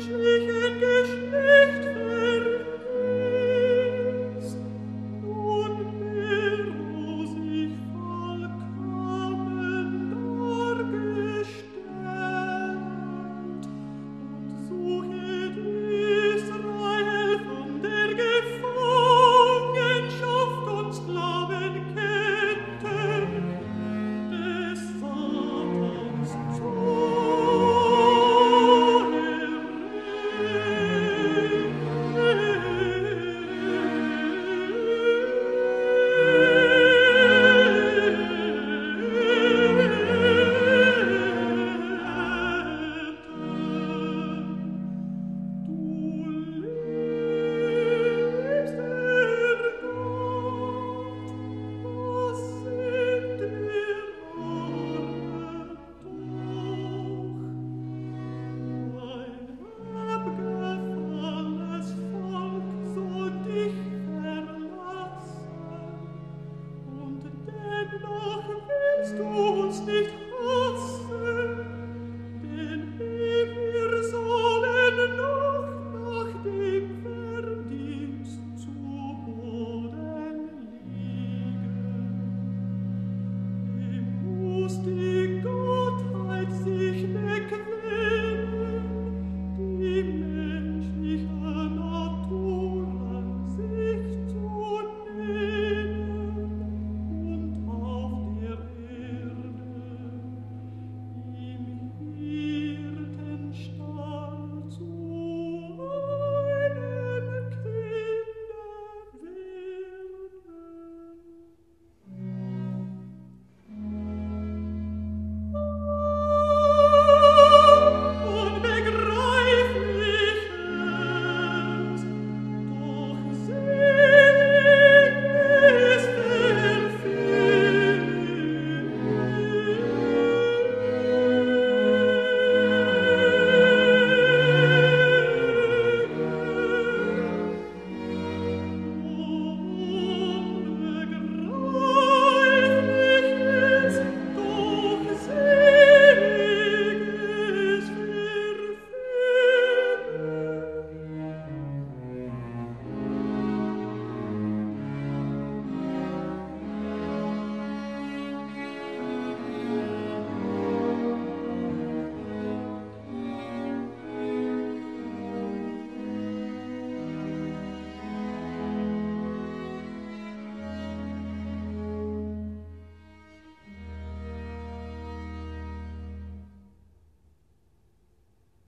Welch ein Geschlecht du